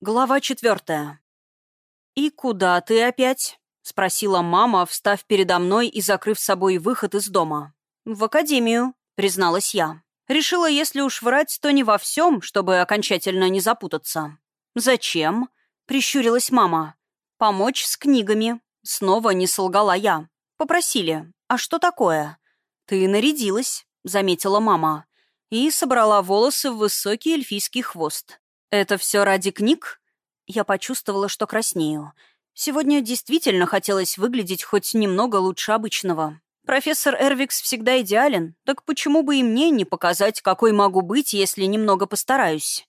Глава четвертая. «И куда ты опять?» — спросила мама, встав передо мной и закрыв собой выход из дома. «В академию», — призналась я. Решила, если уж врать, то не во всем, чтобы окончательно не запутаться. «Зачем?» — прищурилась мама. «Помочь с книгами». Снова не солгала я. «Попросили. А что такое?» «Ты нарядилась», — заметила мама. И собрала волосы в высокий эльфийский хвост. «Это все ради книг?» Я почувствовала, что краснею. Сегодня действительно хотелось выглядеть хоть немного лучше обычного. Профессор Эрвикс всегда идеален, так почему бы и мне не показать, какой могу быть, если немного постараюсь?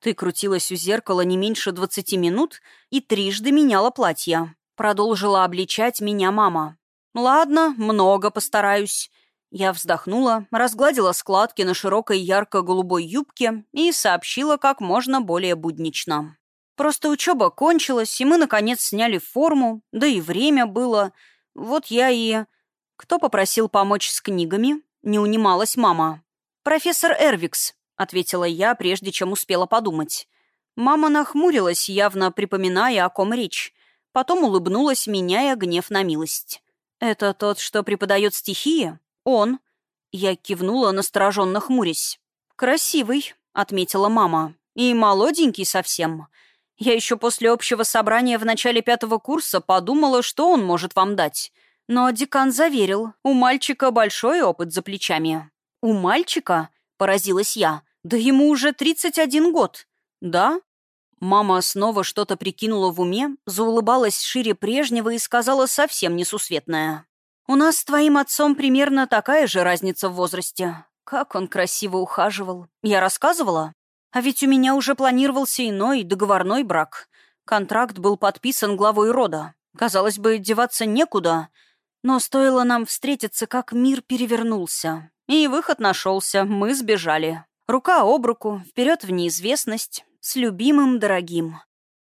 Ты крутилась у зеркала не меньше двадцати минут и трижды меняла платье. Продолжила обличать меня мама. «Ладно, много постараюсь. Я вздохнула, разгладила складки на широкой ярко-голубой юбке и сообщила как можно более буднично. Просто учеба кончилась, и мы, наконец, сняли форму, да и время было. Вот я и... Кто попросил помочь с книгами? Не унималась мама. «Профессор Эрвикс», — ответила я, прежде чем успела подумать. Мама нахмурилась, явно припоминая, о ком речь. Потом улыбнулась, меняя гнев на милость. «Это тот, что преподает стихии?» «Он». Я кивнула, настороженно хмурясь. «Красивый», — отметила мама. «И молоденький совсем. Я еще после общего собрания в начале пятого курса подумала, что он может вам дать. Но декан заверил, у мальчика большой опыт за плечами». «У мальчика?» — поразилась я. «Да ему уже 31 год». «Да?» Мама снова что-то прикинула в уме, заулыбалась шире прежнего и сказала совсем несусветное. У нас с твоим отцом примерно такая же разница в возрасте. Как он красиво ухаживал. Я рассказывала? А ведь у меня уже планировался иной, договорной брак. Контракт был подписан главой рода. Казалось бы, деваться некуда. Но стоило нам встретиться, как мир перевернулся. И выход нашелся, мы сбежали. Рука об руку, вперед в неизвестность, с любимым дорогим.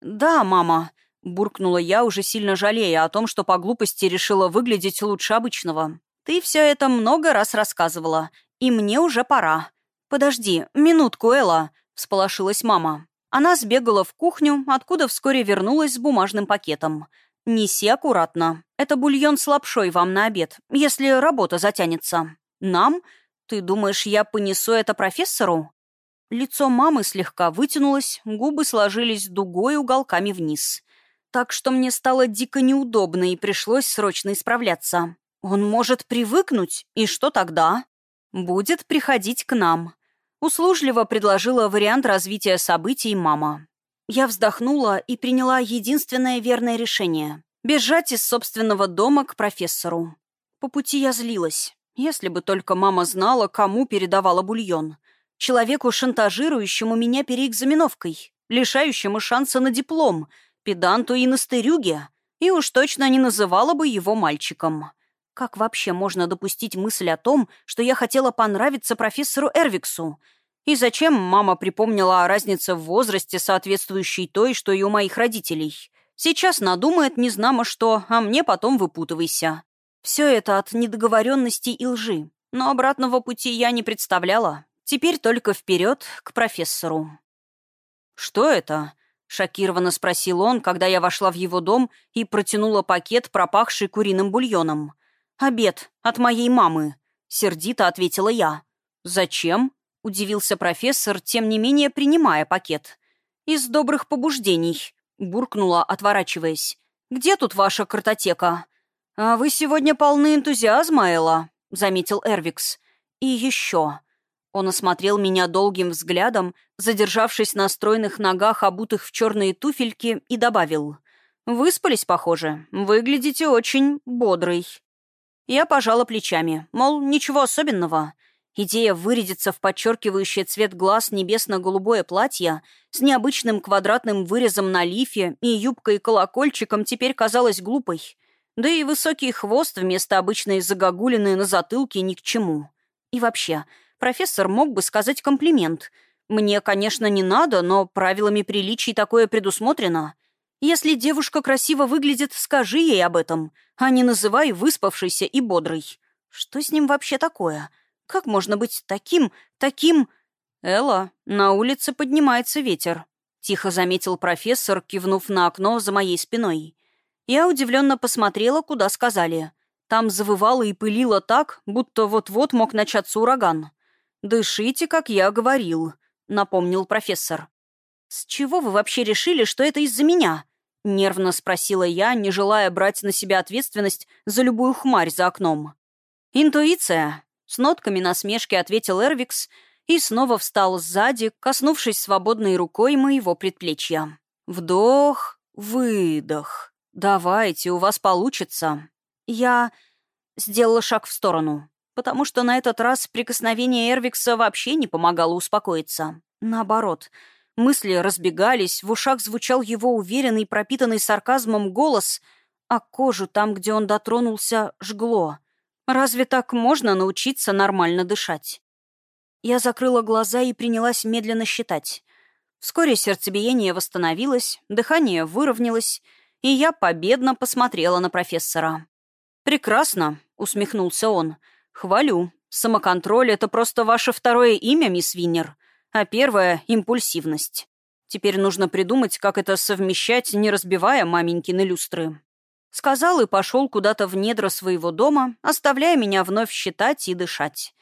«Да, мама», Буркнула я, уже сильно жалея о том, что по глупости решила выглядеть лучше обычного. «Ты все это много раз рассказывала, и мне уже пора». «Подожди, минутку, Элла», — всполошилась мама. Она сбегала в кухню, откуда вскоре вернулась с бумажным пакетом. «Неси аккуратно. Это бульон с лапшой вам на обед, если работа затянется». «Нам? Ты думаешь, я понесу это профессору?» Лицо мамы слегка вытянулось, губы сложились дугой уголками вниз. Так что мне стало дико неудобно и пришлось срочно исправляться. Он может привыкнуть, и что тогда? Будет приходить к нам. Услужливо предложила вариант развития событий мама. Я вздохнула и приняла единственное верное решение — бежать из собственного дома к профессору. По пути я злилась. Если бы только мама знала, кому передавала бульон. Человеку, шантажирующему меня переэкзаменовкой, лишающему шанса на диплом — педанту и настырюге, и уж точно не называла бы его мальчиком. Как вообще можно допустить мысль о том, что я хотела понравиться профессору Эрвиксу? И зачем мама припомнила о разнице в возрасте, соответствующей той, что и у моих родителей? Сейчас надумает незнамо что, а мне потом выпутывайся. Все это от недоговоренности и лжи. Но обратного пути я не представляла. Теперь только вперед к профессору. «Что это?» Шокированно спросил он, когда я вошла в его дом и протянула пакет, пропахший куриным бульоном. «Обед. От моей мамы», — сердито ответила я. «Зачем?» — удивился профессор, тем не менее принимая пакет. «Из добрых побуждений», — буркнула, отворачиваясь. «Где тут ваша картотека?» «А вы сегодня полны энтузиазма, Элла», — заметил Эрвикс. «И еще. Он осмотрел меня долгим взглядом, задержавшись на стройных ногах, обутых в черные туфельки, и добавил. «Выспались, похоже. Выглядите очень бодрый». Я пожала плечами, мол, ничего особенного. Идея вырядиться в подчеркивающий цвет глаз небесно-голубое платье с необычным квадратным вырезом на лифе и юбкой-колокольчиком теперь казалась глупой. Да и высокий хвост вместо обычной загогулины на затылке ни к чему. И вообще, профессор мог бы сказать комплимент. Мне, конечно, не надо, но правилами приличий такое предусмотрено. Если девушка красиво выглядит, скажи ей об этом, а не называй выспавшейся и бодрой. Что с ним вообще такое? Как можно быть таким, таким... Элла, на улице поднимается ветер. — тихо заметил профессор, кивнув на окно за моей спиной. Я удивленно посмотрела, куда сказали. Там завывало и пылило так, будто вот-вот мог начаться ураган. «Дышите, как я говорил», — напомнил профессор. «С чего вы вообще решили, что это из-за меня?» — нервно спросила я, не желая брать на себя ответственность за любую хмарь за окном. «Интуиция», — с нотками насмешки ответил Эрвикс и снова встал сзади, коснувшись свободной рукой моего предплечья. «Вдох, выдох». «Давайте, у вас получится». Я сделала шаг в сторону, потому что на этот раз прикосновение Эрвикса вообще не помогало успокоиться. Наоборот, мысли разбегались, в ушах звучал его уверенный, пропитанный сарказмом голос, а кожу там, где он дотронулся, жгло. Разве так можно научиться нормально дышать? Я закрыла глаза и принялась медленно считать. Вскоре сердцебиение восстановилось, дыхание выровнялось — и я победно посмотрела на профессора. «Прекрасно», — усмехнулся он. «Хвалю. Самоконтроль — это просто ваше второе имя, мисс Виннер, а первое — импульсивность. Теперь нужно придумать, как это совмещать, не разбивая маменькины люстры». Сказал и пошел куда-то в недра своего дома, оставляя меня вновь считать и дышать.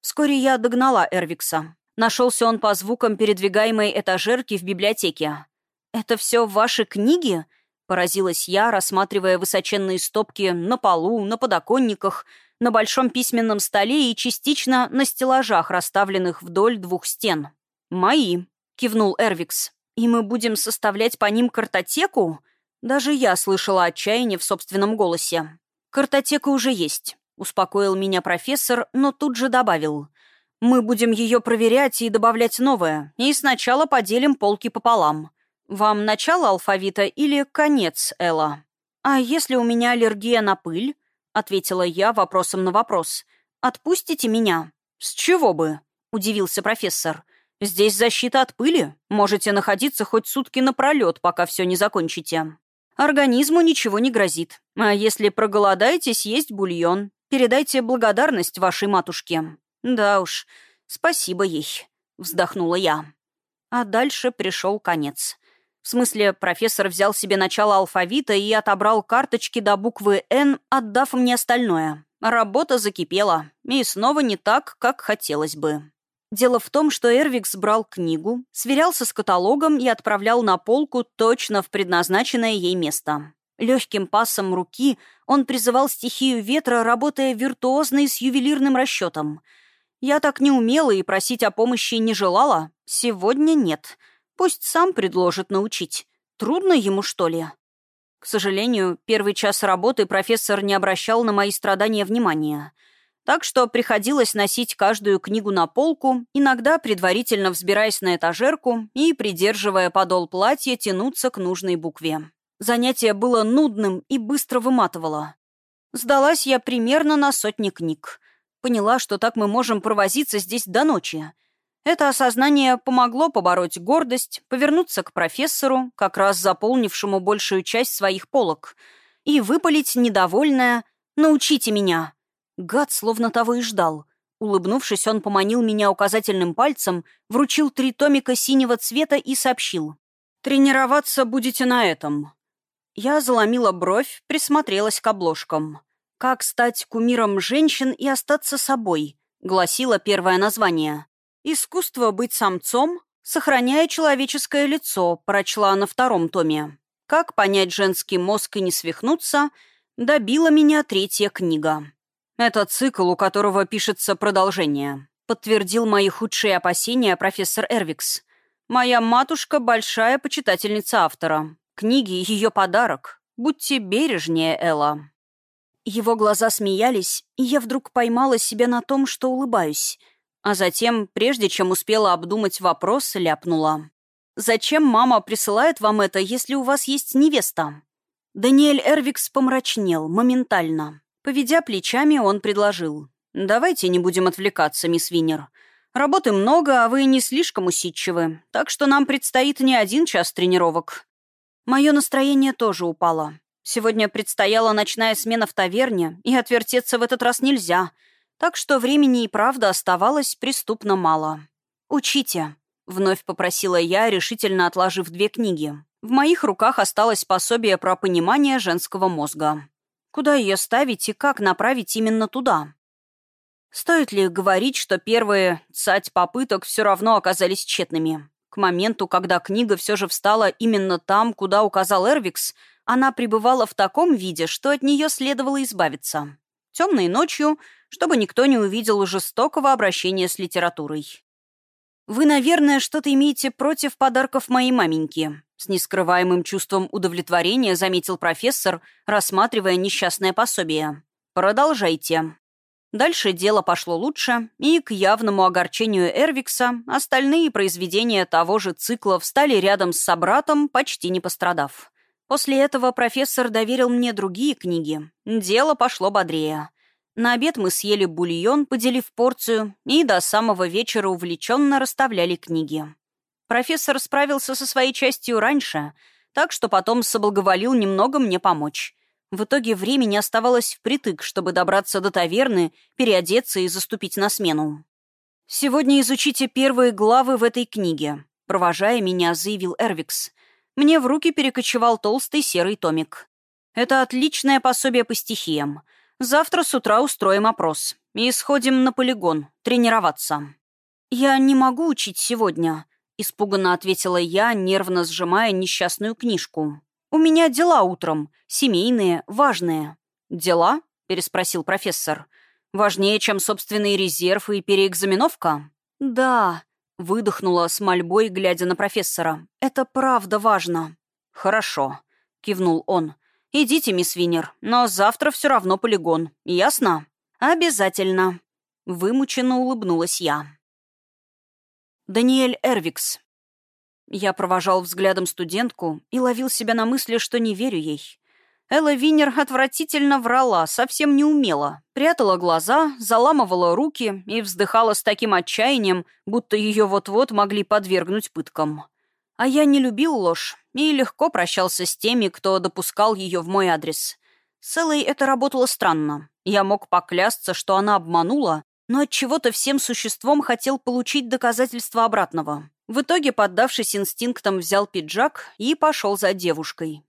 Вскоре я догнала Эрвикса. Нашелся он по звукам передвигаемой этажерки в библиотеке. «Это все ваши книги?» Поразилась я, рассматривая высоченные стопки на полу, на подоконниках, на большом письменном столе и частично на стеллажах, расставленных вдоль двух стен. «Мои», — кивнул Эрвикс. «И мы будем составлять по ним картотеку?» Даже я слышала отчаяние в собственном голосе. «Картотека уже есть», — успокоил меня профессор, но тут же добавил. «Мы будем ее проверять и добавлять новое, и сначала поделим полки пополам. «Вам начало алфавита или конец, Элла?» «А если у меня аллергия на пыль?» — ответила я вопросом на вопрос. «Отпустите меня?» «С чего бы?» — удивился профессор. «Здесь защита от пыли. Можете находиться хоть сутки напролет, пока все не закончите. Организму ничего не грозит. А если проголодаетесь, есть бульон. Передайте благодарность вашей матушке». «Да уж, спасибо ей», — вздохнула я. А дальше пришел конец. В смысле, профессор взял себе начало алфавита и отобрал карточки до буквы «Н», отдав мне остальное. Работа закипела. И снова не так, как хотелось бы. Дело в том, что Эрвикс брал книгу, сверялся с каталогом и отправлял на полку точно в предназначенное ей место. Легким пасом руки он призывал стихию ветра, работая виртуозно и с ювелирным расчетом. Я так не умела и просить о помощи не желала. Сегодня нет. Пусть сам предложит научить. Трудно ему, что ли? К сожалению, первый час работы профессор не обращал на мои страдания внимания. Так что приходилось носить каждую книгу на полку, иногда предварительно взбираясь на этажерку и, придерживая подол платья, тянуться к нужной букве. Занятие было нудным и быстро выматывало. Сдалась я примерно на сотни книг. Поняла, что так мы можем провозиться здесь до ночи — это осознание помогло побороть гордость, повернуться к профессору, как раз заполнившему большую часть своих полок, и выпалить недовольное «Научите меня!». Гад словно того и ждал. Улыбнувшись, он поманил меня указательным пальцем, вручил три томика синего цвета и сообщил. «Тренироваться будете на этом». Я заломила бровь, присмотрелась к обложкам. «Как стать кумиром женщин и остаться собой», — гласило первое название. «Искусство быть самцом, сохраняя человеческое лицо», прочла на втором томе. «Как понять женский мозг и не свихнуться», добила меня третья книга. Это цикл, у которого пишется продолжение. Подтвердил мои худшие опасения профессор Эрвикс. Моя матушка — большая почитательница автора. Книги — ее подарок. Будьте бережнее, Элла. Его глаза смеялись, и я вдруг поймала себя на том, что улыбаюсь — а затем, прежде чем успела обдумать вопрос, ляпнула. «Зачем мама присылает вам это, если у вас есть невеста?» Даниэль Эрвикс помрачнел, моментально. Поведя плечами, он предложил. «Давайте не будем отвлекаться, мисс Винер. Работы много, а вы не слишком усидчивы, так что нам предстоит не один час тренировок». Мое настроение тоже упало. Сегодня предстояла ночная смена в таверне, и отвертеться в этот раз нельзя — так что времени и правда оставалось преступно мало. «Учите», — Вновь попросила я, решительно отложив две книги. В моих руках осталось пособие про понимание женского мозга. Куда ее ставить и как направить именно туда? Стоит ли говорить, что первые цать попыток все равно оказались тщетными? К моменту, когда книга все же встала именно там, куда указал Эрвикс, она пребывала в таком виде, что от нее следовало избавиться. Темной ночью, чтобы никто не увидел жестокого обращения с литературой. «Вы, наверное, что-то имеете против подарков моей маменьки», с нескрываемым чувством удовлетворения заметил профессор, рассматривая несчастное пособие. «Продолжайте». Дальше дело пошло лучше, и к явному огорчению Эрвикса остальные произведения того же цикла встали рядом с собратом, почти не пострадав. После этого профессор доверил мне другие книги. Дело пошло бодрее. На обед мы съели бульон, поделив порцию, и до самого вечера увлеченно расставляли книги. Профессор справился со своей частью раньше, так что потом соблаговолил немного мне помочь. В итоге времени оставалось впритык, чтобы добраться до таверны, переодеться и заступить на смену. «Сегодня изучите первые главы в этой книге», — провожая меня, заявил Эрвикс. Мне в руки перекочевал толстый серый томик. «Это отличное пособие по стихиям. Завтра с утра устроим опрос. И сходим на полигон, тренироваться». «Я не могу учить сегодня», — испуганно ответила я, нервно сжимая несчастную книжку. «У меня дела утром. Семейные, важные». «Дела?» — переспросил профессор. «Важнее, чем собственный резерв и переэкзаменовка?» «Да», — выдохнула с мольбой, глядя на профессора. «Это правда важно». «Хорошо», — кивнул он. «Идите, мисс Винер, но завтра все равно полигон. Ясно?» «Обязательно», — вымученно улыбнулась я. Даниэль Эрвикс. Я провожал взглядом студентку и ловил себя на мысли, что не верю ей. Элла Винер отвратительно врала, совсем не умела. Прятала глаза, заламывала руки и вздыхала с таким отчаянием, будто ее вот-вот могли подвергнуть пыткам. А я не любил ложь и легко прощался с теми, кто допускал ее в мой адрес. С Эллой это работало странно. Я мог поклясться, что она обманула, но от чего то всем существом хотел получить доказательства обратного. В итоге, поддавшись инстинктам, взял пиджак и пошел за девушкой.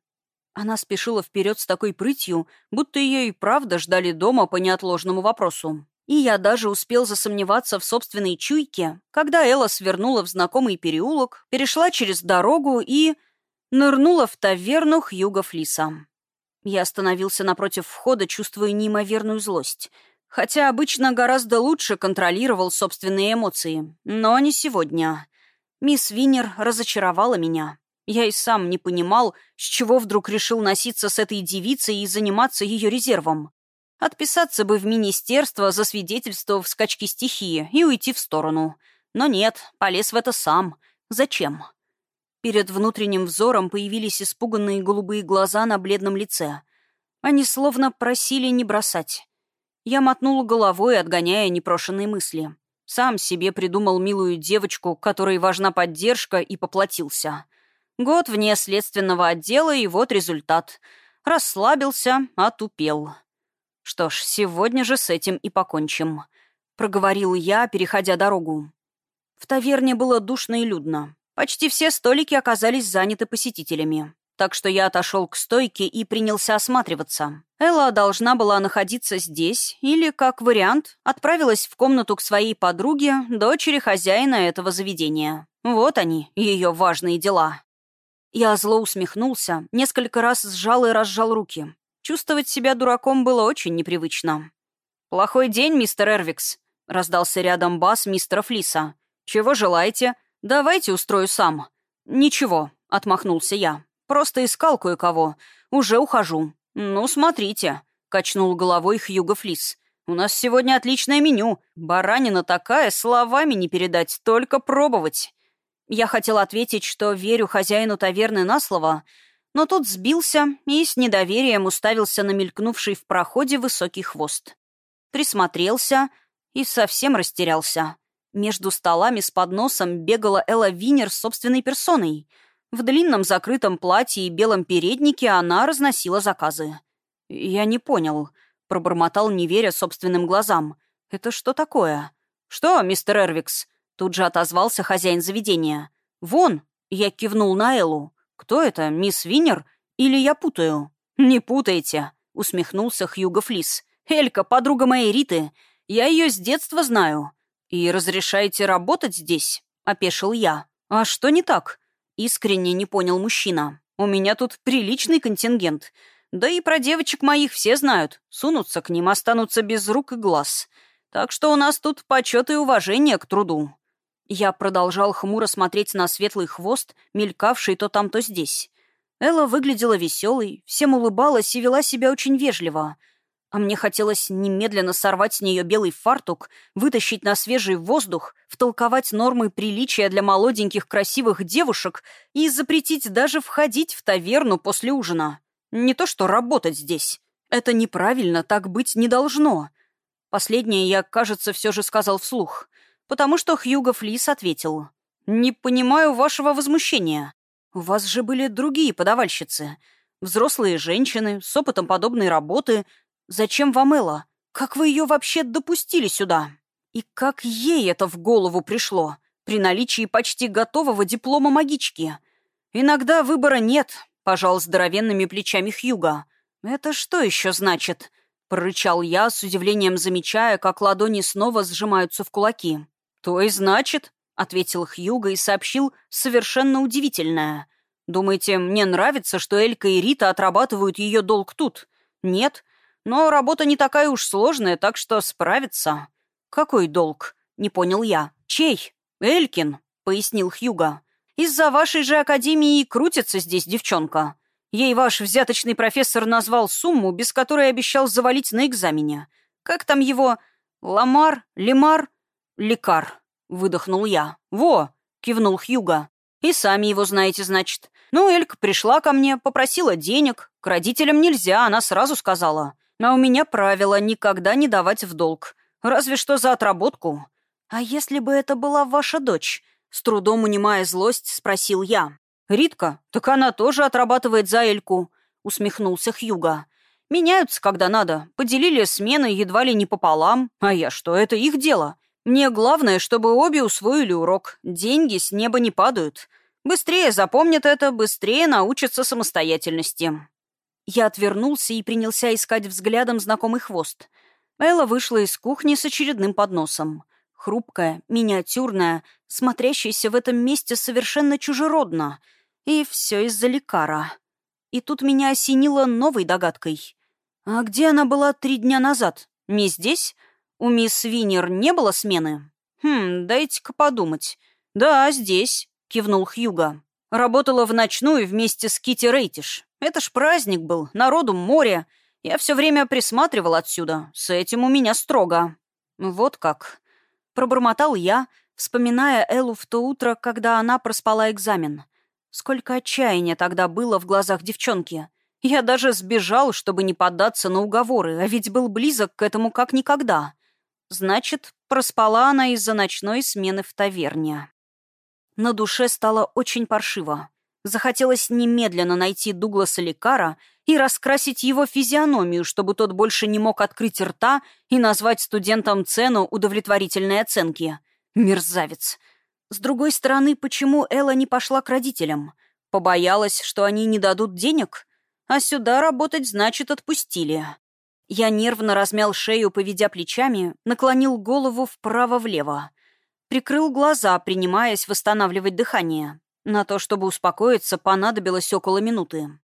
Она спешила вперед с такой прытью, будто ее и правда ждали дома по неотложному вопросу. И я даже успел засомневаться в собственной чуйке, когда Элла свернула в знакомый переулок, перешла через дорогу и... нырнула в таверну Хьюга Флиса. Я остановился напротив входа, чувствуя неимоверную злость. Хотя обычно гораздо лучше контролировал собственные эмоции. Но не сегодня. Мисс Винер разочаровала меня. Я и сам не понимал, с чего вдруг решил носиться с этой девицей и заниматься ее резервом. Отписаться бы в министерство, за свидетельство в скачке стихии и уйти в сторону. Но нет, полез в это сам. Зачем? Перед внутренним взором появились испуганные голубые глаза на бледном лице. Они словно просили не бросать. Я мотнула головой, отгоняя непрошенные мысли. Сам себе придумал милую девочку, которой важна поддержка, и поплатился. Год вне следственного отдела, и вот результат. Расслабился, отупел. Что ж, сегодня же с этим и покончим. Проговорил я, переходя дорогу. В таверне было душно и людно. Почти все столики оказались заняты посетителями так что я отошел к стойке и принялся осматриваться. Элла должна была находиться здесь, или, как вариант, отправилась в комнату к своей подруге, дочери хозяина этого заведения. Вот они, ее важные дела. Я зло усмехнулся, несколько раз сжал и разжал руки. Чувствовать себя дураком было очень непривычно. «Плохой день, мистер Эрвикс», — раздался рядом бас мистера Флиса. «Чего желаете? Давайте устрою сам». «Ничего», — отмахнулся я. Просто искал кое-кого. Уже ухожу». «Ну, смотрите», — качнул головой Хьюго Флис. «У нас сегодня отличное меню. Баранина такая, словами не передать, только пробовать». Я хотел ответить, что верю хозяину таверны на слово, но тут сбился и с недоверием уставился на мелькнувший в проходе высокий хвост. Присмотрелся и совсем растерялся. Между столами с подносом бегала Элла Винер собственной персоной — в длинном закрытом платье и белом переднике она разносила заказы. «Я не понял», — пробормотал, не веря собственным глазам. «Это что такое?» «Что, мистер Эрвикс?» Тут же отозвался хозяин заведения. «Вон!» — я кивнул на Эллу. «Кто это, мисс Винер? Или я путаю?» «Не путайте!» — усмехнулся Хьюго Флис. «Элька, подруга моей Риты. Я ее с детства знаю. И разрешаете работать здесь?» — опешил я. «А что не так?» — искренне не понял мужчина. «У меня тут приличный контингент. Да и про девочек моих все знают. Сунутся к ним, останутся без рук и глаз. Так что у нас тут почет и уважение к труду». Я продолжал хмуро смотреть на светлый хвост, мелькавший то там, то здесь. Элла выглядела веселой, всем улыбалась и вела себя очень вежливо. А мне хотелось немедленно сорвать с нее белый фартук, вытащить на свежий воздух, втолковать нормы приличия для молоденьких красивых девушек и запретить даже входить в таверну после ужина. Не то что работать здесь. Это неправильно, так быть не должно. Последнее я, кажется, все же сказал вслух, потому что Хьюго Флис ответил. «Не понимаю вашего возмущения. У вас же были другие подавальщицы. Взрослые женщины, с опытом подобной работы. Зачем вам Элла? Как вы ее вообще допустили сюда? И как ей это в голову пришло, при наличии почти готового диплома магички? Иногда выбора нет, пожал здоровенными плечами Хьюга. «Это что еще значит?» — прорычал я, с удивлением замечая, как ладони снова сжимаются в кулаки. «То и значит», — ответил Хьюга и сообщил совершенно удивительное. «Думаете, мне нравится, что Элька и Рита отрабатывают ее долг тут? Нет, но работа не такая уж сложная, так что справится». «Какой долг?» — не понял я. «Чей?» «Элькин», — пояснил Хьюга. Из-за вашей же академии крутится здесь девчонка. Ей ваш взяточный профессор назвал сумму, без которой обещал завалить на экзамене. Как там его? Ламар? Лемар? Лекар. Выдохнул я. Во! Кивнул Хьюга. И сами его знаете, значит. Ну, Элька пришла ко мне, попросила денег. К родителям нельзя, она сразу сказала. А у меня правило никогда не давать в долг. Разве что за отработку. А если бы это была ваша дочь? С трудом унимая злость, спросил я. «Ритка, так она тоже отрабатывает за Эльку», — усмехнулся Хьюга. «Меняются, когда надо. Поделили смены едва ли не пополам. А я что, это их дело. Мне главное, чтобы обе усвоили урок. Деньги с неба не падают. Быстрее запомнят это, быстрее научатся самостоятельности». Я отвернулся и принялся искать взглядом знакомый хвост. Элла вышла из кухни с очередным подносом. Хрупкая, миниатюрная, смотрящаяся в этом месте совершенно чужеродно. И все из-за лекара. И тут меня осенило новой догадкой. А где она была три дня назад? Не здесь? У мисс Винер не было смены? Хм, дайте-ка подумать. Да, здесь, кивнул Хьюга. Работала в ночную вместе с Кити Рейтиш. Это ж праздник был, народу море. Я все время присматривал отсюда. С этим у меня строго. Вот как. Пробормотал я, вспоминая Эллу в то утро, когда она проспала экзамен. Сколько отчаяния тогда было в глазах девчонки. Я даже сбежал, чтобы не поддаться на уговоры, а ведь был близок к этому как никогда. Значит, проспала она из-за ночной смены в таверне. На душе стало очень паршиво. Захотелось немедленно найти Дугласа Лекара и раскрасить его физиономию, чтобы тот больше не мог открыть рта и назвать студентам цену удовлетворительной оценки. Мерзавец. С другой стороны, почему Элла не пошла к родителям? Побоялась, что они не дадут денег? А сюда работать, значит, отпустили. Я нервно размял шею, поведя плечами, наклонил голову вправо-влево. Прикрыл глаза, принимаясь восстанавливать дыхание. На то, чтобы успокоиться, понадобилось около минуты.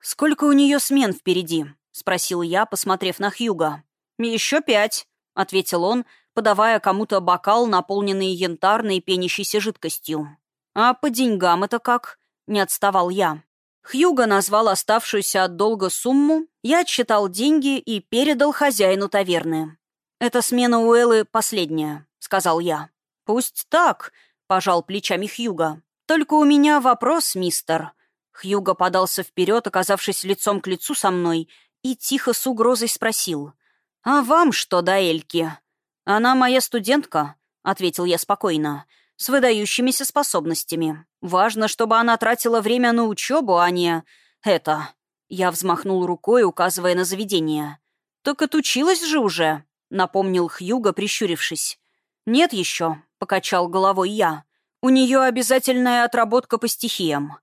«Сколько у нее смен впереди?» — спросил я, посмотрев на Хьюга. «Еще пять», — ответил он, подавая кому-то бокал, наполненный янтарной пенящейся жидкостью. «А по деньгам это как?» — не отставал я. Хьюга назвал оставшуюся от долга сумму, я отсчитал деньги и передал хозяину таверны. «Эта смена у Эллы последняя», — сказал я. «Пусть так», — пожал плечами Хьюга. «Только у меня вопрос, мистер». Хьюго подался вперед, оказавшись лицом к лицу со мной, и тихо с угрозой спросил. «А вам что до Эльки?» «Она моя студентка», — ответил я спокойно, — «с выдающимися способностями. Важно, чтобы она тратила время на учебу, а не... это...» Я взмахнул рукой, указывая на заведение. «Так отучилась же уже», — напомнил Хьюго, прищурившись. «Нет еще», покачал головой я. «У нее обязательная отработка по стихиям».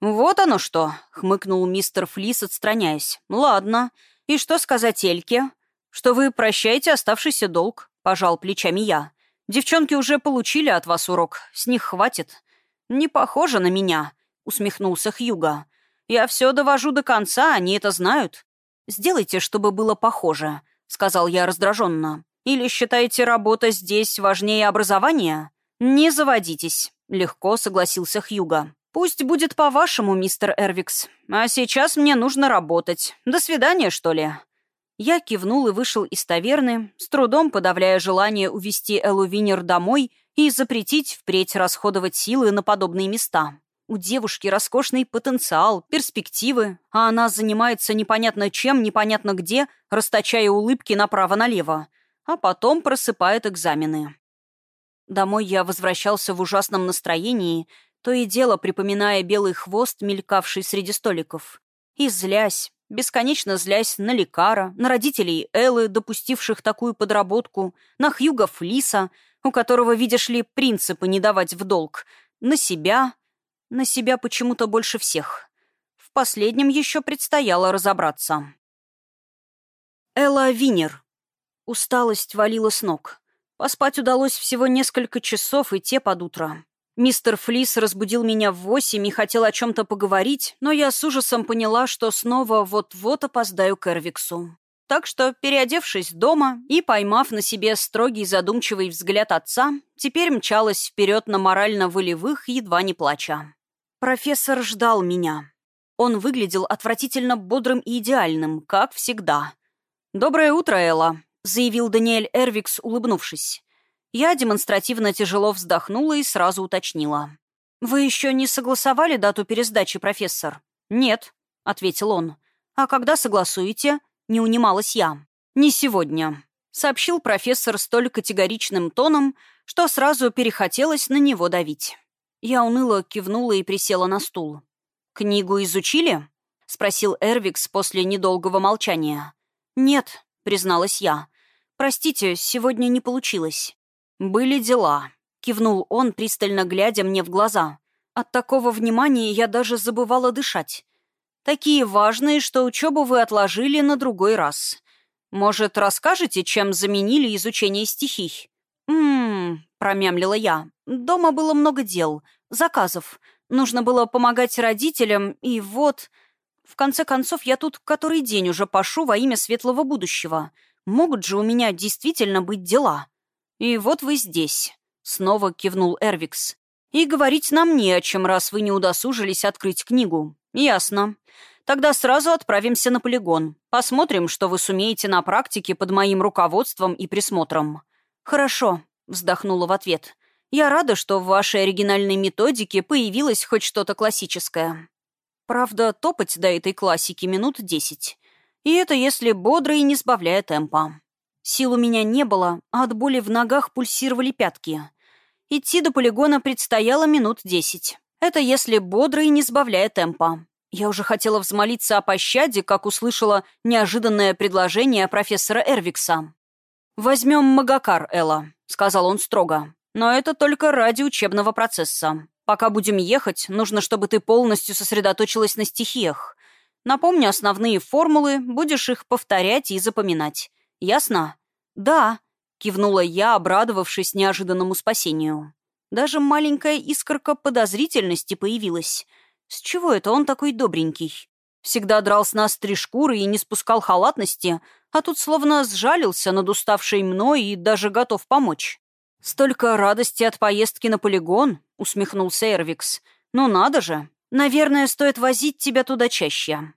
«Вот оно что!» — хмыкнул мистер Флис, отстраняясь. «Ладно. И что сказать Эльке?» «Что вы прощаете оставшийся долг», — пожал плечами я. «Девчонки уже получили от вас урок. С них хватит». «Не похоже на меня», — усмехнулся Хьюга. «Я все довожу до конца, они это знают». «Сделайте, чтобы было похоже», — сказал я раздраженно. «Или считаете, работа здесь важнее образования?» «Не заводитесь», — легко согласился Хьюга. «Пусть будет по-вашему, мистер Эрвикс. А сейчас мне нужно работать. До свидания, что ли?» Я кивнул и вышел из таверны, с трудом подавляя желание увести Эллу Винер домой и запретить впредь расходовать силы на подобные места. У девушки роскошный потенциал, перспективы, а она занимается непонятно чем, непонятно где, расточая улыбки направо-налево, а потом просыпает экзамены. Домой я возвращался в ужасном настроении, то и дело припоминая белый хвост, мелькавший среди столиков. И злясь, бесконечно злясь на Лекара, на родителей Эллы, допустивших такую подработку, на Хьюга Флиса, у которого, видишь ли, принципы не давать в долг, на себя, на себя почему-то больше всех. В последнем еще предстояло разобраться. Элла Винер. Усталость валила с ног. Поспать удалось всего несколько часов, и те под утро. Мистер Флис разбудил меня в восемь и хотел о чем-то поговорить, но я с ужасом поняла, что снова вот-вот опоздаю к Эрвиксу. Так что, переодевшись дома и поймав на себе строгий задумчивый взгляд отца, теперь мчалась вперед на морально-волевых, едва не плача. Профессор ждал меня. Он выглядел отвратительно бодрым и идеальным, как всегда. «Доброе утро, Элла», — заявил Даниэль Эрвикс, улыбнувшись. Я демонстративно тяжело вздохнула и сразу уточнила. «Вы еще не согласовали дату пересдачи, профессор?» «Нет», — ответил он. «А когда согласуете?» — не унималась я. «Не сегодня», — сообщил профессор столь категоричным тоном, что сразу перехотелось на него давить. Я уныло кивнула и присела на стул. «Книгу изучили?» — спросил Эрвикс после недолгого молчания. «Нет», — призналась я. «Простите, сегодня не получилось». «Были дела», — кивнул он, пристально глядя мне в глаза. От такого внимания я даже забывала дышать. «Такие важные, что учебу вы отложили на другой раз. Может, расскажете, чем заменили изучение стихий?» «М-м-м», промямлила я. «Дома было много дел, заказов. Нужно было помогать родителям, и вот...» В конце концов, я тут который день уже пошу во имя светлого будущего. Могут же у меня действительно быть дела. «И вот вы здесь», — снова кивнул Эрвикс. «И говорить нам не о чем, раз вы не удосужились открыть книгу. Ясно. Тогда сразу отправимся на полигон. Посмотрим, что вы сумеете на практике под моим руководством и присмотром». «Хорошо», — вздохнула в ответ. «Я рада, что в вашей оригинальной методике появилось хоть что-то классическое. Правда, топать до этой классики минут десять. И это если бодро и не сбавляя темпа. Сил у меня не было, а от боли в ногах пульсировали пятки. Идти до полигона предстояло минут десять. Это если бодро и не сбавляя темпа. Я уже хотела взмолиться о пощаде, как услышала неожиданное предложение профессора Эрвикса. «Возьмем Магакар, Элла», — сказал он строго. «Но это только ради учебного процесса. Пока будем ехать, нужно, чтобы ты полностью сосредоточилась на стихиях. Напомню основные формулы, будешь их повторять и запоминать. Ясно?» «Да», — кивнула я, обрадовавшись неожиданному спасению. Даже маленькая искорка подозрительности появилась. С чего это он такой добренький? Всегда драл с нас три шкуры и не спускал халатности, а тут словно сжалился над уставшей мной и даже готов помочь. «Столько радости от поездки на полигон», — усмехнулся Эрвикс. «Ну надо же. Наверное, стоит возить тебя туда чаще».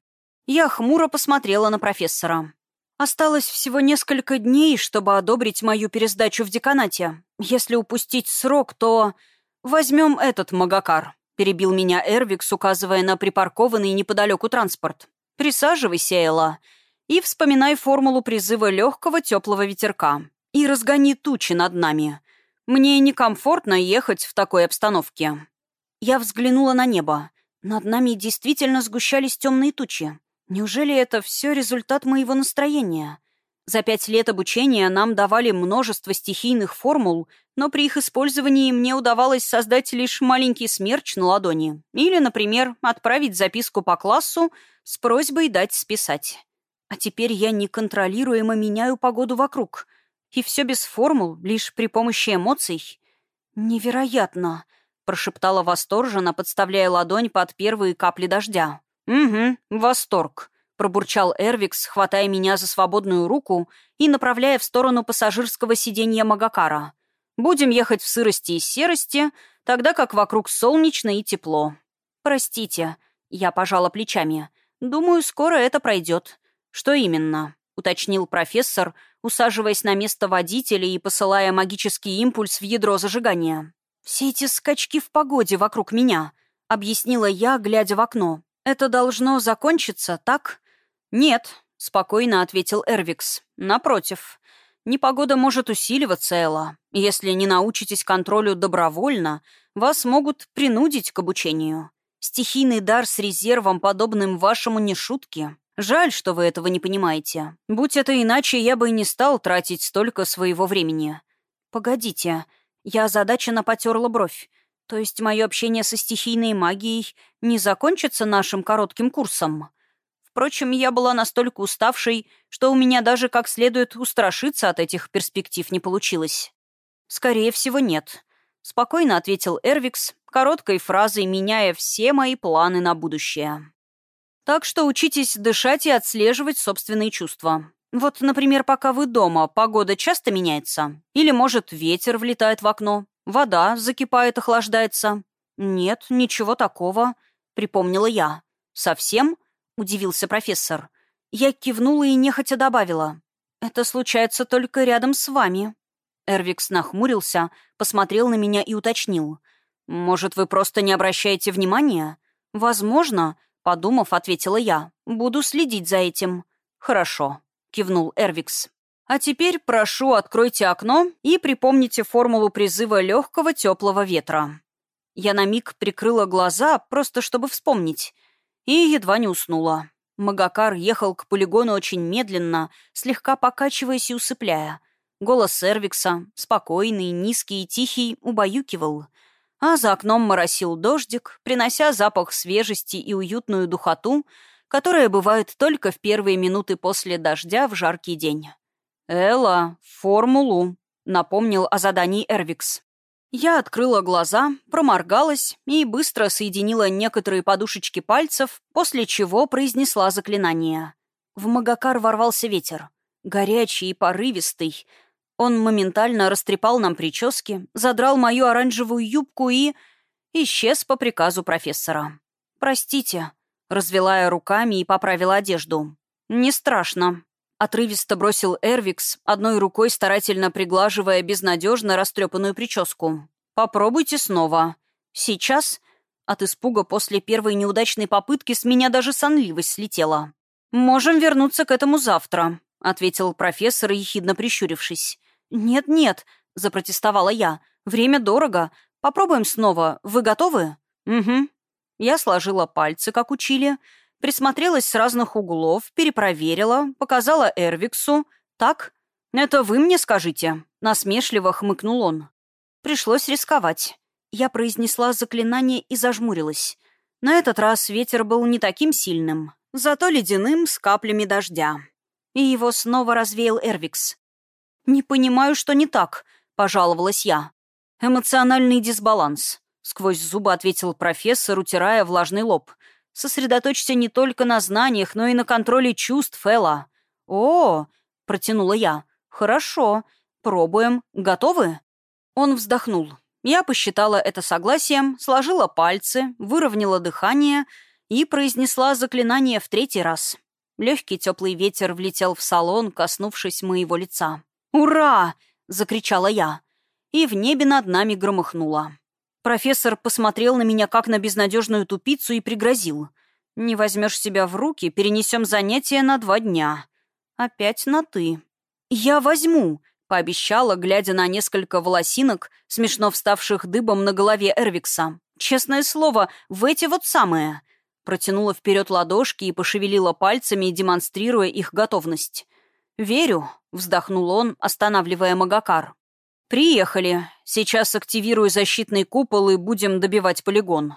Я хмуро посмотрела на профессора. Осталось всего несколько дней, чтобы одобрить мою пересдачу в деканате. Если упустить срок, то... Возьмем этот Магакар», — перебил меня Эрвикс, указывая на припаркованный неподалеку транспорт. «Присаживайся, Элла, и вспоминай формулу призыва легкого теплого ветерка. И разгони тучи над нами. Мне некомфортно ехать в такой обстановке». Я взглянула на небо. Над нами действительно сгущались темные тучи. Неужели это все результат моего настроения? За пять лет обучения нам давали множество стихийных формул, но при их использовании мне удавалось создать лишь маленький смерч на ладони или, например, отправить записку по классу с просьбой дать списать. А теперь я неконтролируемо меняю погоду вокруг. И все без формул, лишь при помощи эмоций. «Невероятно!» — прошептала восторженно, подставляя ладонь под первые капли дождя. «Угу, восторг», — пробурчал Эрвикс, хватая меня за свободную руку и направляя в сторону пассажирского сиденья Магакара. «Будем ехать в сырости и серости, тогда как вокруг солнечно и тепло». «Простите», — я пожала плечами. «Думаю, скоро это пройдет. «Что именно?» — уточнил профессор, усаживаясь на место водителя и посылая магический импульс в ядро зажигания. «Все эти скачки в погоде вокруг меня», — объяснила я, глядя в окно. «Это должно закончиться, так?» «Нет», — спокойно ответил Эрвикс. «Напротив. Непогода может усиливаться, Элла. Если не научитесь контролю добровольно, вас могут принудить к обучению. Стихийный дар с резервом, подобным вашему, не шутки. Жаль, что вы этого не понимаете. Будь это иначе, я бы и не стал тратить столько своего времени. Погодите, я озадаченно потерла бровь. То есть мое общение со стихийной магией не закончится нашим коротким курсом? Впрочем, я была настолько уставшей, что у меня даже как следует устрашиться от этих перспектив не получилось. «Скорее всего, нет», — спокойно ответил Эрвикс, короткой фразой меняя все мои планы на будущее. Так что учитесь дышать и отслеживать собственные чувства. Вот, например, пока вы дома, погода часто меняется? Или, может, ветер влетает в окно? Вода закипает, охлаждается? Нет, ничего такого, припомнила я. Совсем? Удивился профессор. Я кивнула и нехотя добавила. Это случается только рядом с вами. Эрвикс нахмурился, посмотрел на меня и уточнил. «Может, вы просто не обращаете внимания? Возможно, Подумав, ответила я. «Буду следить за этим». «Хорошо», — кивнул Эрвикс. «А теперь, прошу, откройте окно и припомните формулу призыва легкого теплого ветра». Я на миг прикрыла глаза, просто чтобы вспомнить, и едва не уснула. Магакар ехал к полигону очень медленно, слегка покачиваясь и усыпляя. Голос Эрвикса, спокойный, низкий и тихий, убаюкивал — а за окном моросил дождик, принося запах свежести и уютную духоту, которая бывает только в первые минуты после дождя в жаркий день. «Элла, формулу», — напомнил о задании Эрвикс. Я открыла глаза, проморгалась и быстро соединила некоторые подушечки пальцев, после чего произнесла заклинание. В Магакар ворвался ветер. Горячий и порывистый, он моментально растрепал нам прически, задрал мою оранжевую юбку и... исчез по приказу профессора. «Простите», — развела я руками и поправила одежду. «Не страшно», — отрывисто бросил Эрвикс, одной рукой старательно приглаживая безнадежно растрепанную прическу. «Попробуйте снова. Сейчас...» От испуга после первой неудачной попытки с меня даже сонливость слетела. «Можем вернуться к этому завтра», — ответил профессор, ехидно прищурившись. «Нет-нет», — запротестовала я. «Время дорого. Попробуем снова. Вы готовы?» «Угу». Я сложила пальцы, как учили, присмотрелась с разных углов, перепроверила, показала Эрвиксу. «Так? Это вы мне скажите?» Насмешливо хмыкнул он. Пришлось рисковать. Я произнесла заклинание и зажмурилась. На этот раз ветер был не таким сильным, зато ледяным с каплями дождя. И его снова развеял Эрвикс. «Не понимаю, что не так», — пожаловалась я. «Эмоциональный дисбаланс», — сквозь зубы ответил профессор, утирая влажный лоб. «Сосредоточься не только на знаниях, но и на контроле чувств, Элла». «О!» — протянула я. «Хорошо. Пробуем. Готовы?» Он вздохнул. Я посчитала это согласием, сложила пальцы, выровняла дыхание и произнесла заклинание в третий раз. Легкий теплый ветер влетел в салон, коснувшись моего лица. «Ура!» — закричала я. И в небе над нами громыхнуло. Профессор посмотрел на меня как на безнадежную тупицу и пригрозил. «Не возьмешь себя в руки, перенесем занятия на два дня. Опять на «ты». «Я возьму», — пообещала, глядя на несколько волосинок, смешно вставших дыбом на голове Эрвикса. «Честное слово, в эти вот самые». Протянула вперед ладошки и пошевелила пальцами, демонстрируя их готовность. «Верю», — вздохнул он, останавливая Магакар. «Приехали. Сейчас активирую защитный купол и будем добивать полигон».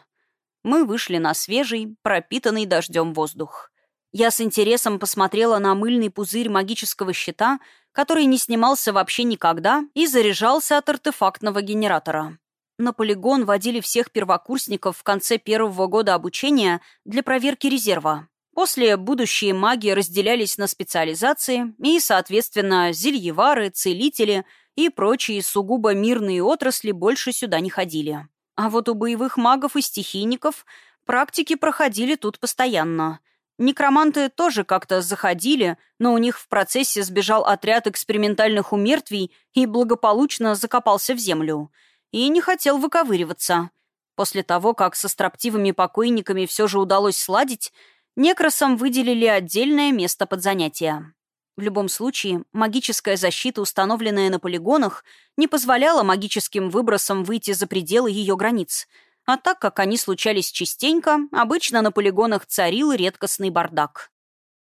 Мы вышли на свежий, пропитанный дождем воздух. Я с интересом посмотрела на мыльный пузырь магического щита, который не снимался вообще никогда и заряжался от артефактного генератора. На полигон водили всех первокурсников в конце первого года обучения для проверки резерва. После будущие маги разделялись на специализации и, соответственно, зельевары, целители и прочие сугубо мирные отрасли больше сюда не ходили. А вот у боевых магов и стихийников практики проходили тут постоянно. Некроманты тоже как-то заходили, но у них в процессе сбежал отряд экспериментальных умертвий и благополучно закопался в землю. И не хотел выковыриваться. После того, как со строптивыми покойниками все же удалось сладить, Некросам выделили отдельное место под занятия. В любом случае, магическая защита, установленная на полигонах, не позволяла магическим выбросам выйти за пределы ее границ. А так как они случались частенько, обычно на полигонах царил редкостный бардак.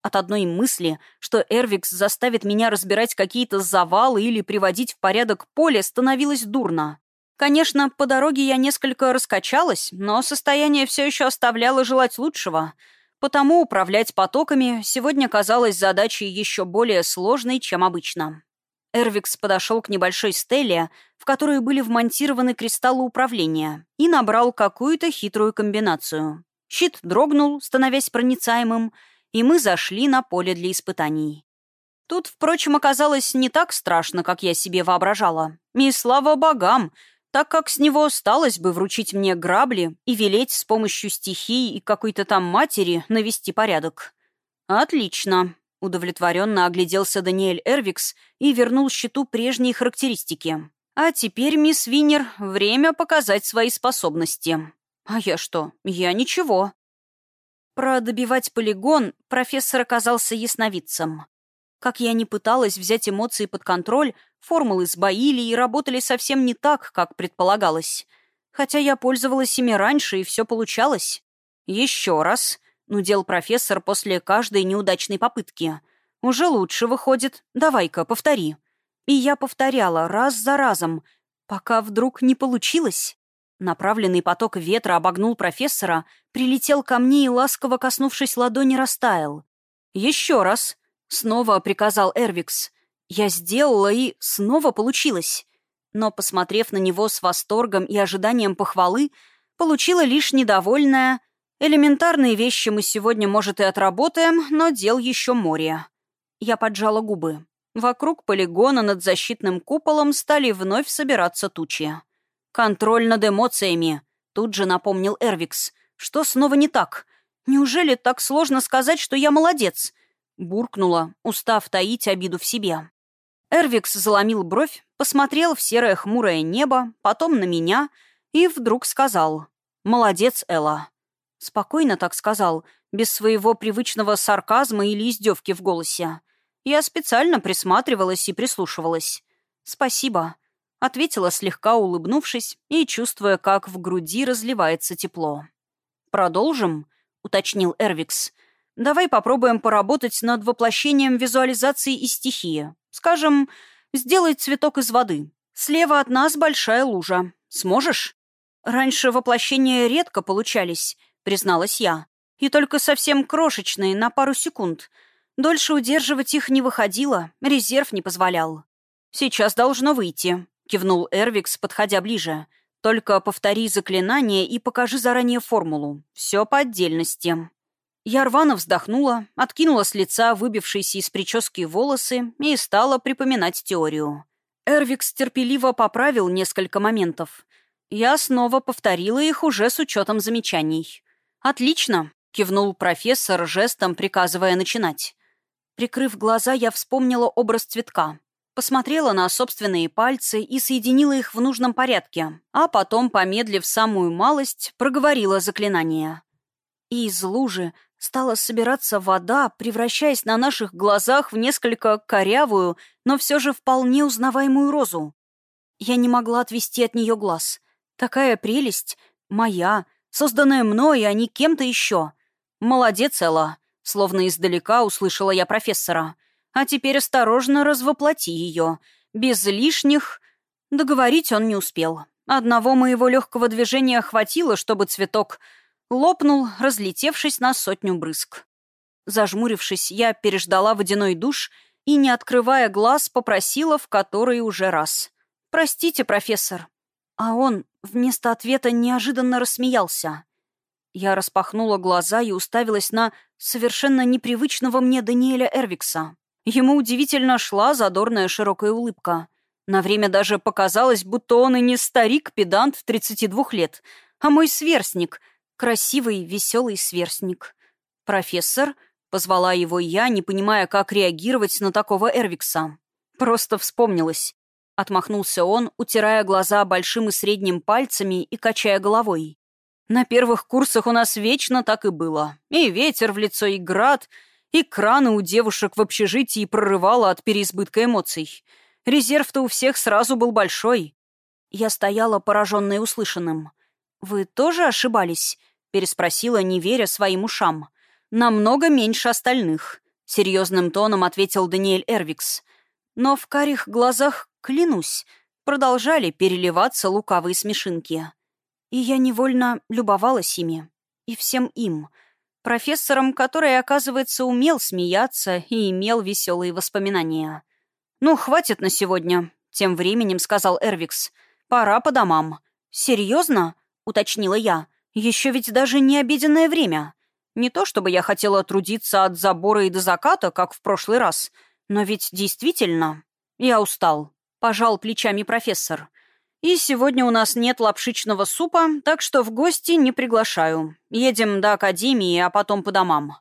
От одной мысли, что Эрвикс заставит меня разбирать какие-то завалы или приводить в порядок поле, становилось дурно. Конечно, по дороге я несколько раскачалась, но состояние все еще оставляло желать лучшего — Потому управлять потоками сегодня казалось задачей еще более сложной, чем обычно. Эрвикс подошел к небольшой стеле, в которой были вмонтированы кристаллы управления, и набрал какую-то хитрую комбинацию. Щит дрогнул, становясь проницаемым, и мы зашли на поле для испытаний. Тут, впрочем, оказалось не так страшно, как я себе воображала. И слава богам, так как с него осталось бы вручить мне грабли и велеть с помощью стихии и какой-то там матери навести порядок. «Отлично», — удовлетворенно огляделся Даниэль Эрвикс и вернул счету прежние характеристики. «А теперь, мисс Винер, время показать свои способности». «А я что? Я ничего». Про добивать полигон профессор оказался ясновидцем. Как я не пыталась взять эмоции под контроль, формулы сбоили и работали совсем не так, как предполагалось. Хотя я пользовалась ими раньше, и все получалось. «Еще раз», — нудел профессор после каждой неудачной попытки. «Уже лучше выходит. Давай-ка, повтори». И я повторяла раз за разом, пока вдруг не получилось. Направленный поток ветра обогнул профессора, прилетел ко мне и, ласково коснувшись ладони, растаял. «Еще раз», Снова приказал Эрвикс. Я сделала, и снова получилось. Но, посмотрев на него с восторгом и ожиданием похвалы, получила лишь недовольное «Элементарные вещи мы сегодня, может, и отработаем, но дел еще море». Я поджала губы. Вокруг полигона над защитным куполом стали вновь собираться тучи. «Контроль над эмоциями», — тут же напомнил Эрвикс. «Что снова не так? Неужели так сложно сказать, что я молодец? Буркнула, устав таить обиду в себе. Эрвикс заломил бровь, посмотрел в серое хмурое небо, потом на меня и вдруг сказал «Молодец, Элла». Спокойно так сказал, без своего привычного сарказма или издевки в голосе. Я специально присматривалась и прислушивалась. «Спасибо», — ответила, слегка улыбнувшись и чувствуя, как в груди разливается тепло. «Продолжим?» — уточнил Эрвикс. Давай попробуем поработать над воплощением визуализации и стихии. Скажем, сделать цветок из воды. Слева от нас большая лужа. Сможешь? Раньше воплощения редко получались, призналась я. И только совсем крошечные, на пару секунд. Дольше удерживать их не выходило, резерв не позволял. «Сейчас должно выйти», — кивнул Эрвикс, подходя ближе. «Только повтори заклинание и покажи заранее формулу. Все по отдельности». Я рвано вздохнула, откинула с лица выбившиеся из прически волосы и стала припоминать теорию. Эрвикс терпеливо поправил несколько моментов. Я снова повторила их уже с учетом замечаний. «Отлично», — кивнул профессор, жестом приказывая начинать. Прикрыв глаза, я вспомнила образ цветка. Посмотрела на собственные пальцы и соединила их в нужном порядке, а потом, помедлив самую малость, проговорила заклинание. И из лужи стала собираться вода, превращаясь на наших глазах в несколько корявую, но все же вполне узнаваемую розу. Я не могла отвести от нее глаз. Такая прелесть моя, созданная мной, а не кем-то еще. Молодец, Элла, словно издалека услышала я профессора. А теперь осторожно развоплоти ее, без лишних... Договорить он не успел. Одного моего легкого движения хватило, чтобы цветок лопнул, разлетевшись на сотню брызг. Зажмурившись, я переждала водяной душ и, не открывая глаз, попросила в который уже раз. «Простите, профессор». А он вместо ответа неожиданно рассмеялся. Я распахнула глаза и уставилась на совершенно непривычного мне Даниэля Эрвикса. Ему удивительно шла задорная широкая улыбка. На время даже показалось, будто он и не старик-педант 32 лет, а мой сверстник, красивый, веселый сверстник. «Профессор?» — позвала его я, не понимая, как реагировать на такого Эрвикса. Просто вспомнилось. Отмахнулся он, утирая глаза большим и средним пальцами и качая головой. На первых курсах у нас вечно так и было. И ветер в лицо, и град, и краны у девушек в общежитии прорывало от переизбытка эмоций. Резерв-то у всех сразу был большой. Я стояла, пораженная услышанным. «Вы тоже ошибались?» — переспросила, не веря своим ушам. «Намного меньше остальных», — серьезным тоном ответил Даниэль Эрвикс. Но в карих глазах, клянусь, продолжали переливаться лукавые смешинки. И я невольно любовалась ими. И всем им. Профессором, который, оказывается, умел смеяться и имел веселые воспоминания. «Ну, хватит на сегодня», — тем временем сказал Эрвикс. «Пора по домам». «Серьезно?» — уточнила я. «Еще ведь даже не обеденное время. Не то чтобы я хотела трудиться от забора и до заката, как в прошлый раз, но ведь действительно...» «Я устал», — пожал плечами профессор. И сегодня у нас нет лапшичного супа, так что в гости не приглашаю. Едем до академии, а потом по домам».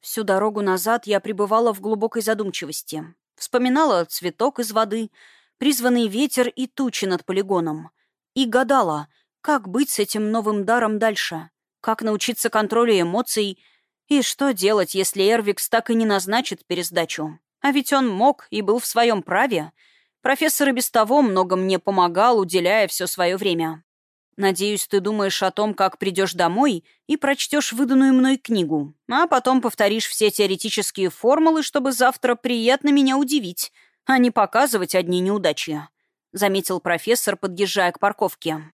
Всю дорогу назад я пребывала в глубокой задумчивости. Вспоминала цветок из воды, призванный ветер и тучи над полигоном. И гадала, как быть с этим новым даром дальше, как научиться контролю эмоций и что делать, если Эрвикс так и не назначит пересдачу. А ведь он мог и был в своем праве — Профессор и без того много мне помогал, уделяя все свое время. Надеюсь, ты думаешь о том, как придешь домой и прочтешь выданную мной книгу, а потом повторишь все теоретические формулы, чтобы завтра приятно меня удивить, а не показывать одни неудачи», — заметил профессор, подъезжая к парковке.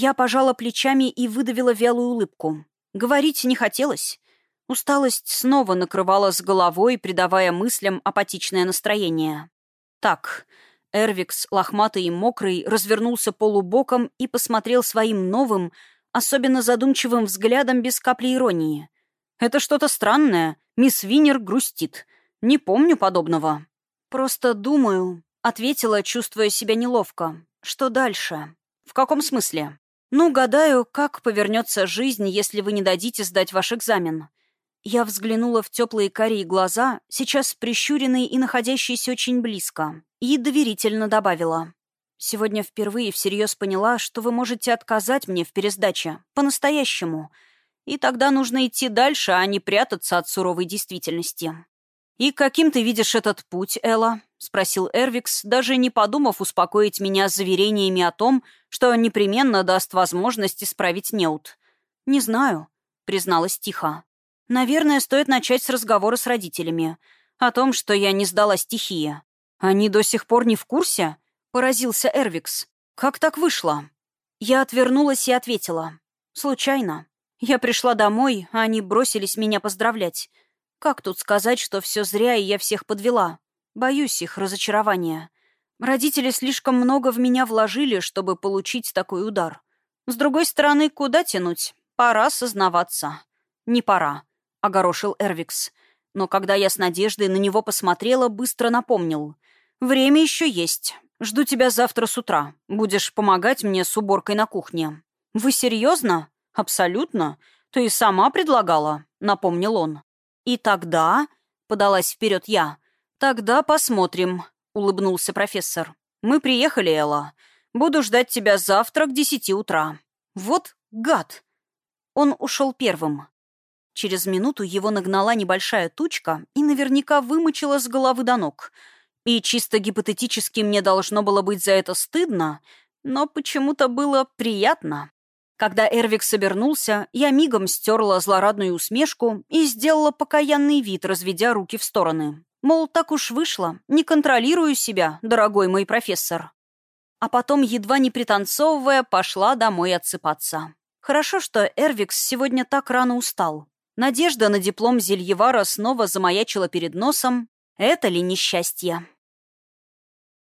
Я пожала плечами и выдавила вялую улыбку. Говорить не хотелось. Усталость снова накрывала с головой, придавая мыслям апатичное настроение. «Так, Эрвикс, лохматый и мокрый, развернулся полубоком и посмотрел своим новым, особенно задумчивым взглядом без капли иронии. «Это что-то странное. Мисс Винер грустит. Не помню подобного». «Просто думаю», — ответила, чувствуя себя неловко. «Что дальше?» «В каком смысле?» «Ну, гадаю, как повернется жизнь, если вы не дадите сдать ваш экзамен. Я взглянула в теплые карие глаза, сейчас прищуренные и находящиеся очень близко, и доверительно добавила. «Сегодня впервые всерьез поняла, что вы можете отказать мне в пересдаче. По-настоящему. И тогда нужно идти дальше, а не прятаться от суровой действительности». «И каким ты видишь этот путь, Элла?» — спросил Эрвикс, даже не подумав успокоить меня заверениями о том, что непременно даст возможность исправить неуд. «Не знаю», — призналась тихо. Наверное, стоит начать с разговора с родителями. О том, что я не сдала стихия. Они до сих пор не в курсе? Поразился Эрвикс. Как так вышло? Я отвернулась и ответила. Случайно. Я пришла домой, а они бросились меня поздравлять. Как тут сказать, что все зря, и я всех подвела? Боюсь их разочарования. Родители слишком много в меня вложили, чтобы получить такой удар. С другой стороны, куда тянуть? Пора сознаваться. Не пора. — огорошил Эрвикс. Но когда я с надеждой на него посмотрела, быстро напомнил. «Время еще есть. Жду тебя завтра с утра. Будешь помогать мне с уборкой на кухне». «Вы серьезно?» «Абсолютно. Ты и сама предлагала», — напомнил он. «И тогда...» — подалась вперед я. «Тогда посмотрим», — улыбнулся профессор. «Мы приехали, Элла. Буду ждать тебя завтра к десяти утра». «Вот гад!» Он ушел первым. Через минуту его нагнала небольшая тучка и наверняка вымочила с головы до ног. И чисто гипотетически мне должно было быть за это стыдно, но почему-то было приятно. Когда Эрвик собернулся, я мигом стерла злорадную усмешку и сделала покаянный вид, разведя руки в стороны. Мол, так уж вышло, не контролирую себя, дорогой мой профессор. а потом, едва не пританцовывая, пошла домой отсыпаться. Хорошо, что Эрвикс сегодня так рано устал. Надежда на диплом Зельевара снова замаячила перед носом. Это ли несчастье?